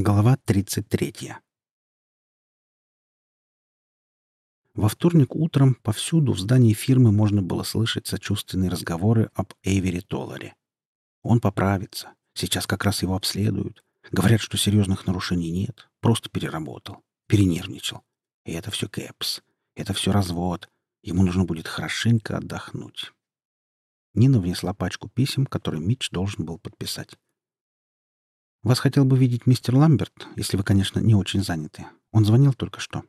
Глава 33. Во вторник утром повсюду в здании фирмы можно было слышать сочувственные разговоры об Эйвери Толларе. Он поправится. Сейчас как раз его обследуют. Говорят, что серьезных нарушений нет. Просто переработал. Перенервничал. И это все Кэпс. Это все развод. Ему нужно будет хорошенько отдохнуть. Нина внесла пачку писем, которые Митч должен был подписать. Вас хотел бы видеть мистер Ламберт, если вы, конечно, не очень заняты. Он звонил только что.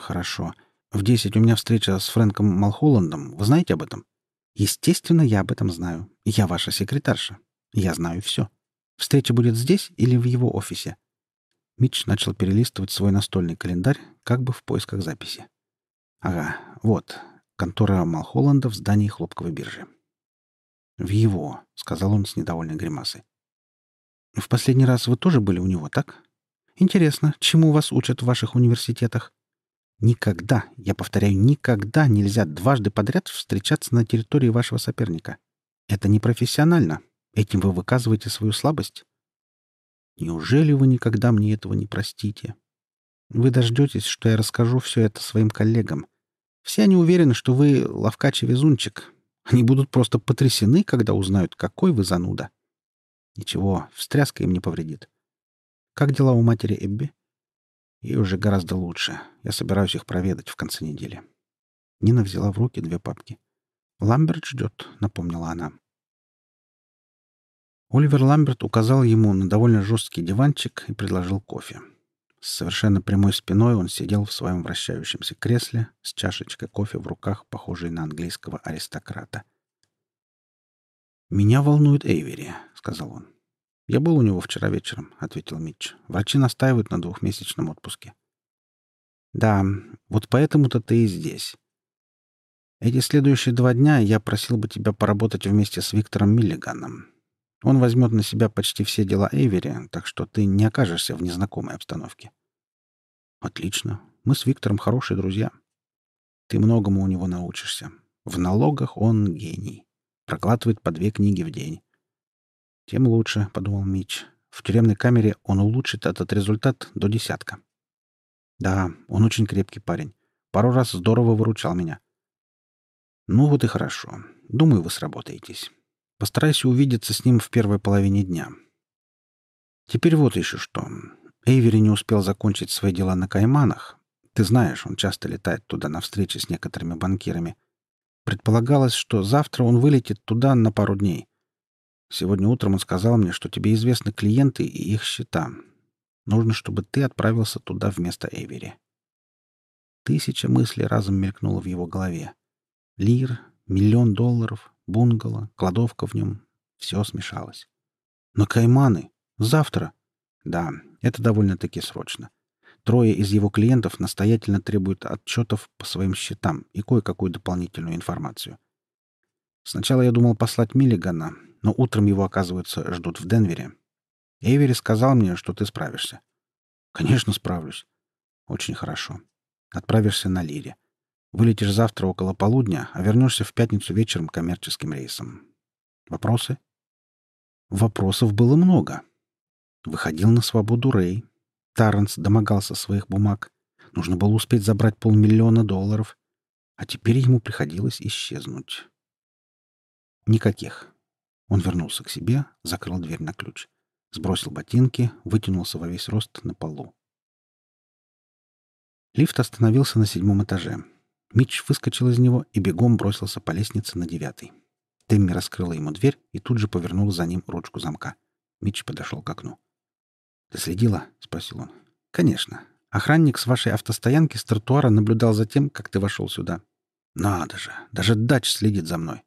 Хорошо. В десять у меня встреча с Фрэнком Малхолландом. Вы знаете об этом? Естественно, я об этом знаю. Я ваша секретарша. Я знаю все. Встреча будет здесь или в его офисе? Митч начал перелистывать свой настольный календарь, как бы в поисках записи. Ага, вот. Контора Малхолланда в здании хлопковой биржи. «В его», — сказал он с недовольной гримасой. В последний раз вы тоже были у него, так? Интересно, чему вас учат в ваших университетах? Никогда, я повторяю, никогда нельзя дважды подряд встречаться на территории вашего соперника. Это непрофессионально. Этим вы выказываете свою слабость. Неужели вы никогда мне этого не простите? Вы дождетесь, что я расскажу все это своим коллегам. Все они уверены, что вы ловкач и везунчик. Они будут просто потрясены, когда узнают, какой вы зануда. Ничего, встряска им не повредит. Как дела у матери Эбби? Ей уже гораздо лучше. Я собираюсь их проведать в конце недели. Нина взяла в руки две папки. «Ламберт ждет», — напомнила она. Оливер Ламберт указал ему на довольно жесткий диванчик и предложил кофе. С совершенно прямой спиной он сидел в своем вращающемся кресле с чашечкой кофе в руках, похожей на английского аристократа. «Меня волнует Эйвери», — сказал он. «Я был у него вчера вечером», — ответил Митч. «Врачи настаивают на двухмесячном отпуске». «Да, вот поэтому-то ты и здесь. Эти следующие два дня я просил бы тебя поработать вместе с Виктором Миллиганом. Он возьмет на себя почти все дела Эйвери, так что ты не окажешься в незнакомой обстановке». «Отлично. Мы с Виктором хорошие друзья. Ты многому у него научишься. В налогах он гений проглатывает по две книги в день. «Тем лучше», — подумал Мич. «В тюремной камере он улучшит этот результат до десятка». «Да, он очень крепкий парень. Пару раз здорово выручал меня». «Ну вот и хорошо. Думаю, вы сработаетесь. Постарайся увидеться с ним в первой половине дня». «Теперь вот еще что. Эйвери не успел закончить свои дела на Кайманах. Ты знаешь, он часто летает туда на встречи с некоторыми банкирами. Предполагалось, что завтра он вылетит туда на пару дней. Сегодня утром он сказал мне, что тебе известны клиенты и их счета. Нужно, чтобы ты отправился туда вместо Эвери. Тысяча мыслей разом мелькнула в его голове. Лир, миллион долларов, бунгало, кладовка в нем. Все смешалось. Но Кайманы? Завтра? Да, это довольно-таки срочно. Трое из его клиентов настоятельно требуют отчетов по своим счетам и кое-какую дополнительную информацию. Сначала я думал послать Миллигана, но утром его, оказывается, ждут в Денвере. Эйвери сказал мне, что ты справишься. Конечно, справлюсь. Очень хорошо. Отправишься на Лире. Вылетишь завтра около полудня, а вернешься в пятницу вечером коммерческим рейсом. Вопросы? Вопросов было много. Выходил на свободу Рэй, Тарренс домогался своих бумаг. Нужно было успеть забрать полмиллиона долларов. А теперь ему приходилось исчезнуть. Никаких. Он вернулся к себе, закрыл дверь на ключ. Сбросил ботинки, вытянулся во весь рост на полу. Лифт остановился на седьмом этаже. Митч выскочил из него и бегом бросился по лестнице на девятый. Тэмми раскрыла ему дверь и тут же повернула за ним ручку замка. Митч подошел к окну. «Ты следила?» — спросил он. «Конечно. Охранник с вашей автостоянки с тротуара наблюдал за тем, как ты вошел сюда. Надо же, даже дач следит за мной».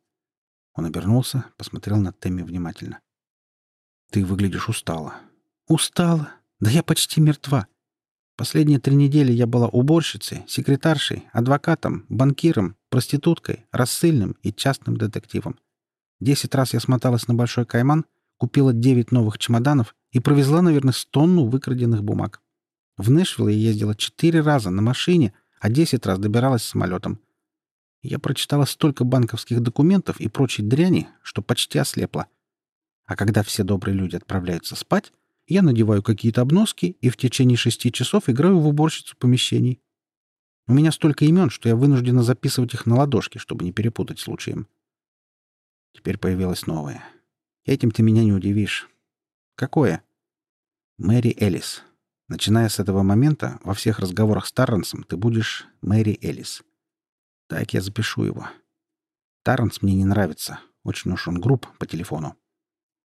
Он обернулся, посмотрел на Тэмми внимательно. «Ты выглядишь устала». «Устала? Да я почти мертва. Последние три недели я была уборщицей, секретаршей, адвокатом, банкиром, проституткой, рассыльным и частным детективом. Десять раз я смоталась на Большой Кайман, купила девять новых чемоданов и провезла, наверное, тонну выкраденных бумаг. В Нэшвилл я ездила четыре раза на машине, а десять раз добиралась самолетом. Я прочитала столько банковских документов и прочей дряни, что почти ослепла. А когда все добрые люди отправляются спать, я надеваю какие-то обноски и в течение шести часов играю в уборщицу помещений. У меня столько имен, что я вынуждена записывать их на ладошке, чтобы не перепутать случаем. Теперь появилось новое. Этим ты меня не удивишь. Какое? Мэри Элис. Начиная с этого момента, во всех разговорах с Тарренсом ты будешь Мэри Элис. Так я запишу его. Тарренс мне не нравится. Очень уж он груб по телефону.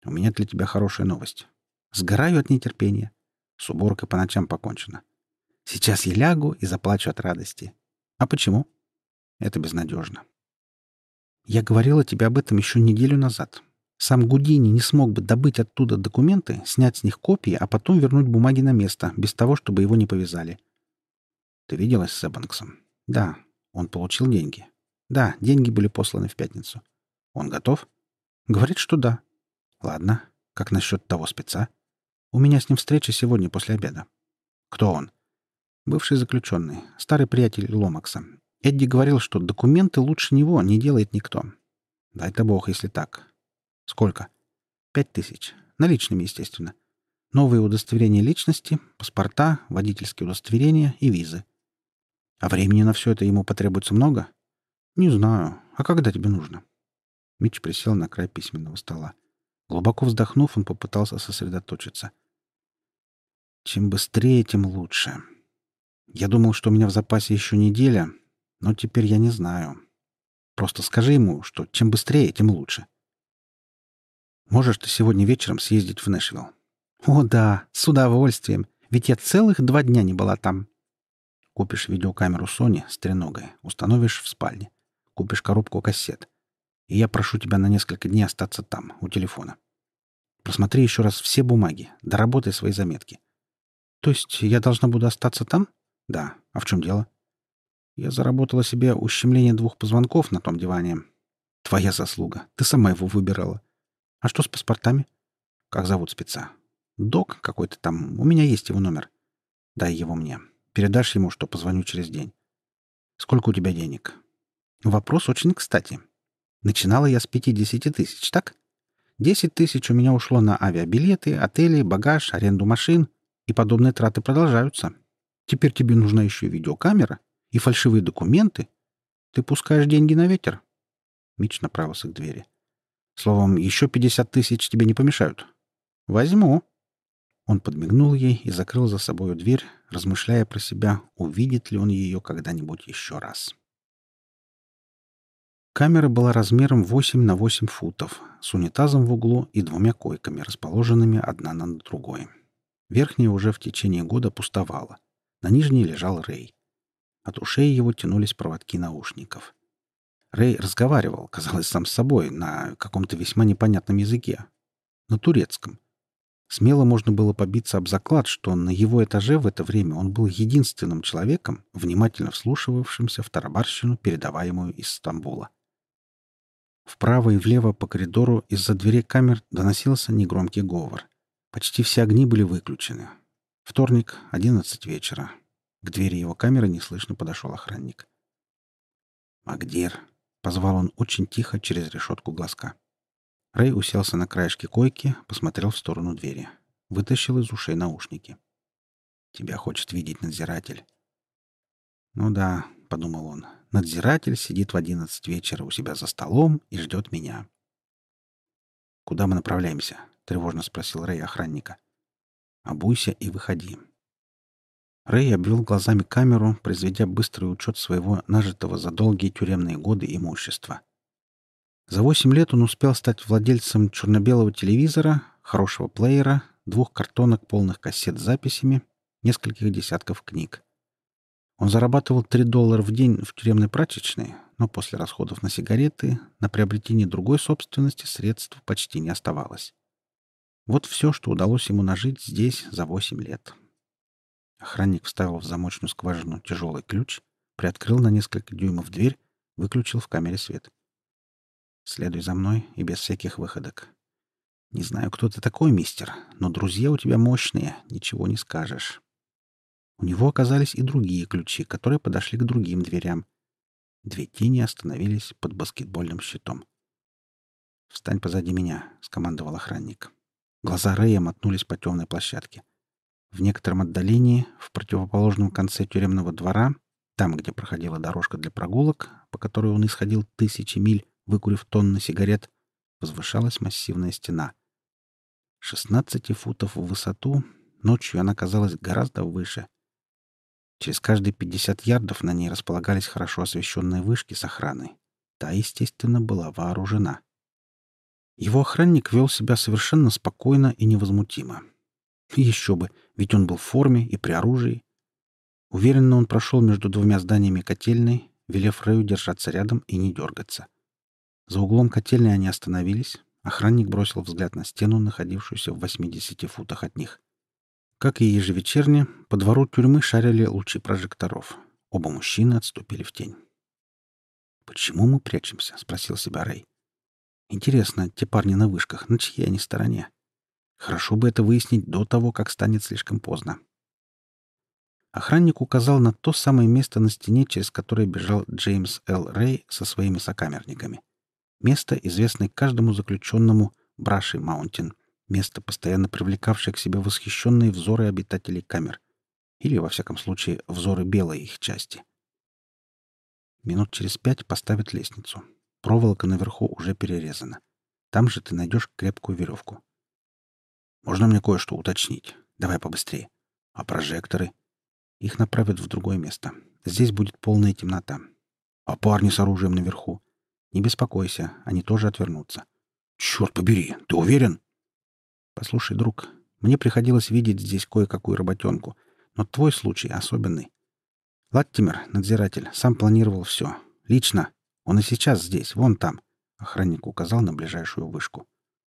У меня для тебя хорошая новость. Сгораю от нетерпения. С уборкой по ночам покончено. Сейчас я лягу и заплачу от радости. А почему? Это безнадежно. Я говорила тебе об этом еще неделю назад. Сам Гудини не смог бы добыть оттуда документы, снять с них копии, а потом вернуть бумаги на место, без того, чтобы его не повязали. Ты виделась с Эббанксом? Да. Он получил деньги. Да, деньги были посланы в пятницу. Он готов? Говорит, что да. Ладно. Как насчет того спеца? У меня с ним встреча сегодня после обеда. Кто он? Бывший заключенный, старый приятель Ломакса. Эдди говорил, что документы лучше него не делает никто. Дай-то бог, если так. Сколько? Пять тысяч. Наличными, естественно. Новые удостоверения личности, паспорта, водительские удостоверения и визы. А времени на все это ему потребуется много? Не знаю. А когда тебе нужно? Митч присел на край письменного стола. Глубоко вздохнув, он попытался сосредоточиться. Чем быстрее, тем лучше. Я думал, что у меня в запасе еще неделя, но теперь я не знаю. Просто скажи ему, что чем быстрее, тем лучше. Можешь ты сегодня вечером съездить в Нэшвилл? О, да, с удовольствием. Ведь я целых два дня не была там. Купишь видеокамеру Sony с треногой, установишь в спальне. Купишь коробку кассет. И я прошу тебя на несколько дней остаться там, у телефона. Просмотри еще раз все бумаги, доработай свои заметки. То есть я должна буду остаться там? Да. А в чем дело? Я заработала себе ущемление двух позвонков на том диване. Твоя заслуга. Ты сама его выбирала. А что с паспортами? Как зовут спеца? Док какой-то там. У меня есть его номер. Дай его мне. Передашь ему, что позвоню через день. Сколько у тебя денег? Вопрос очень кстати. Начинала я с 50 тысяч, так? 10 тысяч у меня ушло на авиабилеты, отели, багаж, аренду машин, и подобные траты продолжаются. Теперь тебе нужна еще видеокамера и фальшивые документы. Ты пускаешь деньги на ветер. Мич направился к двери. Словом, еще пятьдесят тысяч тебе не помешают. Возьму. Он подмигнул ей и закрыл за собою дверь, размышляя про себя, увидит ли он ее когда-нибудь еще раз. Камера была размером 8 на 8 футов, с унитазом в углу и двумя койками, расположенными одна над другой. Верхняя уже в течение года пустовала. На нижней лежал Рэй. От ушей его тянулись проводки наушников. Рэй разговаривал, казалось, сам с собой, на каком-то весьма непонятном языке. На турецком. Смело можно было побиться об заклад, что на его этаже в это время он был единственным человеком, внимательно вслушивавшимся в тарабарщину, передаваемую из Стамбула. Вправо и влево по коридору из-за двери камер доносился негромкий говор. Почти все огни были выключены. Вторник, одиннадцать вечера. К двери его камеры неслышно подошел охранник. «Магдир», — позвал он очень тихо через решетку глазка. Рэй уселся на краешке койки, посмотрел в сторону двери. Вытащил из ушей наушники. «Тебя хочет видеть надзиратель». «Ну да», — подумал он, — «надзиратель сидит в одиннадцать вечера у себя за столом и ждет меня». «Куда мы направляемся?» — тревожно спросил Рэй охранника. «Обуйся и выходи». Рэй обвел глазами камеру, произведя быстрый учет своего нажитого за долгие тюремные годы имущества. За восемь лет он успел стать владельцем черно-белого телевизора, хорошего плеера, двух картонок полных кассет с записями, нескольких десятков книг. Он зарабатывал 3 доллара в день в тюремной прачечной, но после расходов на сигареты, на приобретение другой собственности средств почти не оставалось. Вот все, что удалось ему нажить здесь за восемь лет. Охранник вставил в замочную скважину тяжелый ключ, приоткрыл на несколько дюймов дверь, выключил в камере свет. «Следуй за мной и без всяких выходок. Не знаю, кто ты такой, мистер, но друзья у тебя мощные, ничего не скажешь». У него оказались и другие ключи, которые подошли к другим дверям. Две тени остановились под баскетбольным щитом. «Встань позади меня», — скомандовал охранник. Глаза Рэя мотнулись по темной площадке. В некотором отдалении, в противоположном конце тюремного двора, там, где проходила дорожка для прогулок, по которой он исходил тысячи миль, выкурив тонны сигарет, возвышалась массивная стена. 16 футов в высоту, ночью она казалась гораздо выше. Через каждые 50 ярдов на ней располагались хорошо освещенные вышки с охраной. Та, естественно, была вооружена. Его охранник вел себя совершенно спокойно и невозмутимо. Еще бы, ведь он был в форме и при оружии. Уверенно он прошел между двумя зданиями котельной, велев Рэю держаться рядом и не дергаться. За углом котельной они остановились. Охранник бросил взгляд на стену, находившуюся в 80 футах от них. Как и ежевечерне, по двору тюрьмы шарили лучи прожекторов. Оба мужчины отступили в тень. «Почему мы прячемся?» — спросил себя Рэй. «Интересно, те парни на вышках, на чьей они стороне?» Хорошо бы это выяснить до того, как станет слишком поздно. Охранник указал на то самое место на стене, через которое бежал Джеймс Л. Рэй со своими сокамерниками. Место, известное каждому заключенному Браши Маунтин, место, постоянно привлекавшее к себе восхищенные взоры обитателей камер. Или, во всяком случае, взоры белой их части. Минут через пять поставят лестницу. Проволока наверху уже перерезана. Там же ты найдешь крепкую веревку. Можно мне кое-что уточнить? Давай побыстрее. А прожекторы? Их направят в другое место. Здесь будет полная темнота. А парни с оружием наверху? Не беспокойся, они тоже отвернутся. Черт побери, ты уверен? Послушай, друг, мне приходилось видеть здесь кое-какую работенку, но твой случай особенный. Латтимер, надзиратель, сам планировал все. Лично. Он и сейчас здесь, вон там. Охранник указал на ближайшую вышку.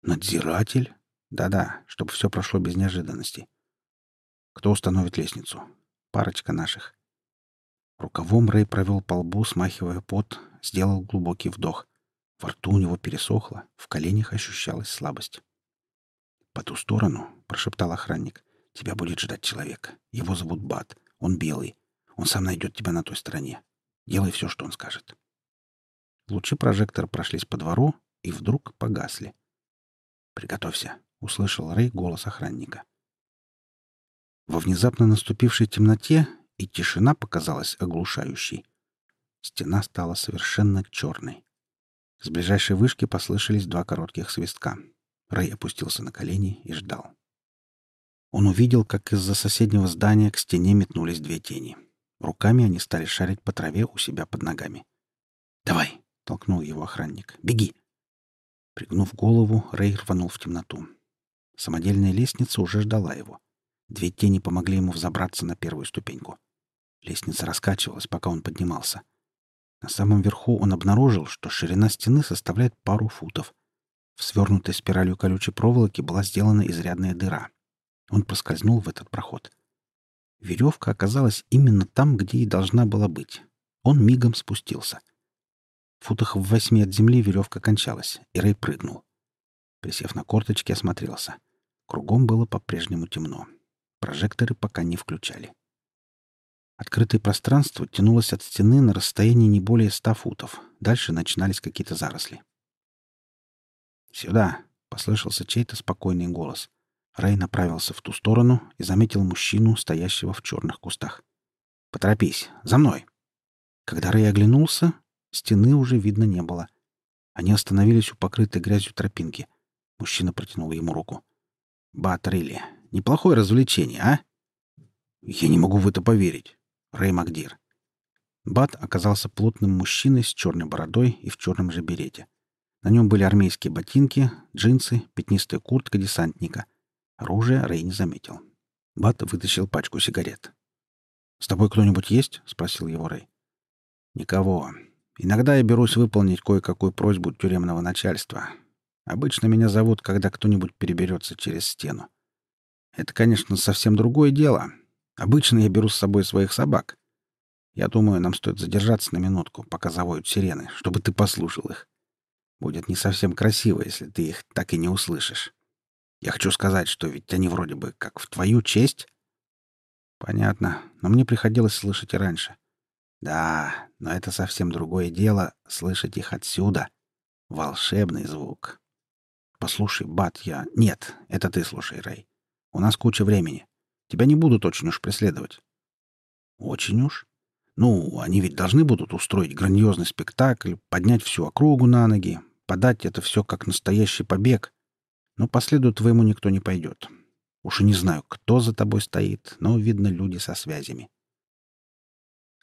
Надзиратель? Да-да, чтобы все прошло без неожиданностей. Кто установит лестницу? Парочка наших. Рукавом Рэй провел по лбу, смахивая пот, сделал глубокий вдох. Во рту у него пересохло, в коленях ощущалась слабость. «По ту сторону», — прошептал охранник, — «тебя будет ждать человек. Его зовут Бат. Он белый. Он сам найдет тебя на той стороне. Делай все, что он скажет». Лучи прожектора прошлись по двору и вдруг погасли. «Приготовься», — услышал Рэй голос охранника. Во внезапно наступившей темноте и тишина показалась оглушающей. Стена стала совершенно черной. С ближайшей вышки послышались два коротких свистка. Рэй опустился на колени и ждал. Он увидел, как из-за соседнего здания к стене метнулись две тени. Руками они стали шарить по траве у себя под ногами. «Давай!» — толкнул его охранник. «Беги!» Пригнув голову, Рэй рванул в темноту. Самодельная лестница уже ждала его. Две тени помогли ему взобраться на первую ступеньку. Лестница раскачивалась, пока он поднимался. На самом верху он обнаружил, что ширина стены составляет пару футов. В свернутой спиралью колючей проволоки была сделана изрядная дыра. Он проскользнул в этот проход. Веревка оказалась именно там, где и должна была быть. Он мигом спустился. В футах в восьми от земли веревка кончалась, и Рэй прыгнул. Присев на корточки, осмотрелся. Кругом было по-прежнему темно. Прожекторы пока не включали. Открытое пространство тянулось от стены на расстоянии не более ста футов. Дальше начинались какие-то заросли. «Сюда!» — послышался чей-то спокойный голос. Рэй направился в ту сторону и заметил мужчину, стоящего в черных кустах. «Поторопись! За мной!» Когда Рэй оглянулся, стены уже видно не было. Они остановились у покрытой грязью тропинки. Мужчина протянул ему руку. «Бат Рилли, неплохое развлечение, а?» «Я не могу в это поверить. Рэй Макдир». Бат оказался плотным мужчиной с черной бородой и в черном же берете. На нем были армейские ботинки, джинсы, пятнистая куртка десантника. Оружие Рэй не заметил. Бат вытащил пачку сигарет. «С тобой кто-нибудь есть?» — спросил его Рэй. «Никого. Иногда я берусь выполнить кое-какую просьбу тюремного начальства. Обычно меня зовут, когда кто-нибудь переберется через стену. Это, конечно, совсем другое дело. Обычно я беру с собой своих собак. Я думаю, нам стоит задержаться на минутку, пока завоют сирены, чтобы ты послушал их. Будет не совсем красиво, если ты их так и не услышишь. Я хочу сказать, что ведь они вроде бы как в твою честь. Понятно, но мне приходилось слышать и раньше. Да, но это совсем другое дело — слышать их отсюда. Волшебный звук. Послушай, Бат, я... Нет, это ты слушай, Рэй. У нас куча времени. Тебя не будут очень уж преследовать. Очень уж? Ну, они ведь должны будут устроить грандиозный спектакль, поднять всю округу на ноги, подать это все как настоящий побег. Но по следу твоему никто не пойдет. Уж и не знаю, кто за тобой стоит, но, видно, люди со связями.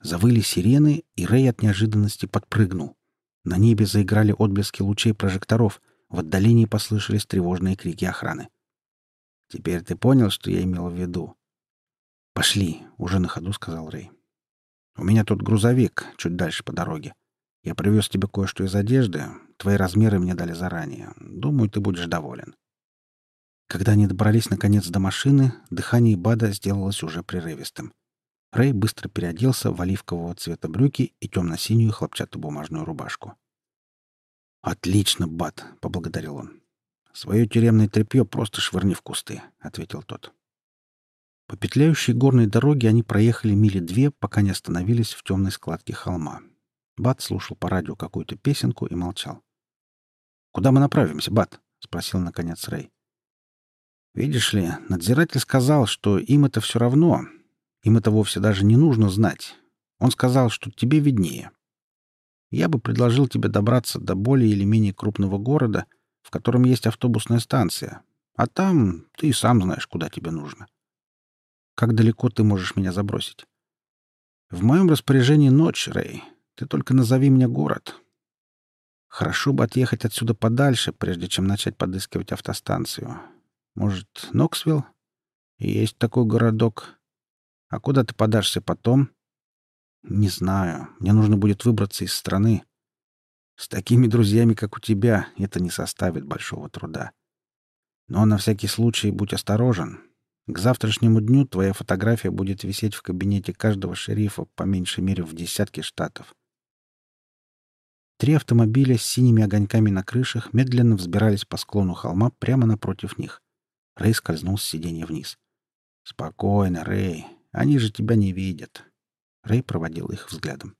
Завыли сирены, и Рэй от неожиданности подпрыгнул. На небе заиграли отблески лучей прожекторов, в отдалении послышались тревожные крики охраны. «Теперь ты понял, что я имел в виду?» «Пошли», — уже на ходу сказал Рэй. «У меня тут грузовик, чуть дальше по дороге. Я привез тебе кое-что из одежды. Твои размеры мне дали заранее. Думаю, ты будешь доволен». Когда они добрались наконец до машины, дыхание Бада сделалось уже прерывистым. Рэй быстро переоделся в оливкового цвета брюки и темно-синюю хлопчатобумажную рубашку. «Отлично, Бад!» — поблагодарил он. «Свое тюремное тряпье просто швырни в кусты», — ответил тот. По петляющей горной дороге они проехали мили две, пока не остановились в темной складке холма. Бат слушал по радио какую-то песенку и молчал. «Куда мы направимся, Бат?» — спросил наконец Рэй. «Видишь ли, надзиратель сказал, что им это все равно, им это вовсе даже не нужно знать. Он сказал, что тебе виднее. Я бы предложил тебе добраться до более или менее крупного города, в котором есть автобусная станция, а там ты и сам знаешь, куда тебе нужно. Как далеко ты можешь меня забросить? В моем распоряжении ночь, Рэй. Ты только назови мне город. Хорошо бы отъехать отсюда подальше, прежде чем начать подыскивать автостанцию. Может, Ноксвилл? Есть такой городок. А куда ты подашься потом? Не знаю. Мне нужно будет выбраться из страны. С такими друзьями, как у тебя, это не составит большого труда. Но на всякий случай будь осторожен. К завтрашнему дню твоя фотография будет висеть в кабинете каждого шерифа по меньшей мере в десятке штатов. Три автомобиля с синими огоньками на крышах медленно взбирались по склону холма прямо напротив них. Рэй скользнул с сиденья вниз. «Спокойно, Рэй. Они же тебя не видят. Рэй проводил их взглядом.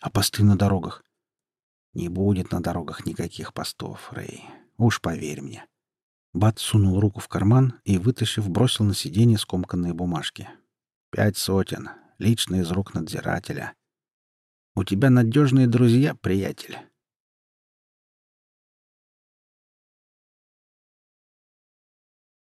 А посты на дорогах? Не будет на дорогах никаких постов, Рэй. Уж поверь мне. Бат сунул руку в карман и, вытащив, бросил на сиденье скомканные бумажки. Пять сотен. Лично из рук надзирателя. У тебя надежные друзья, приятель.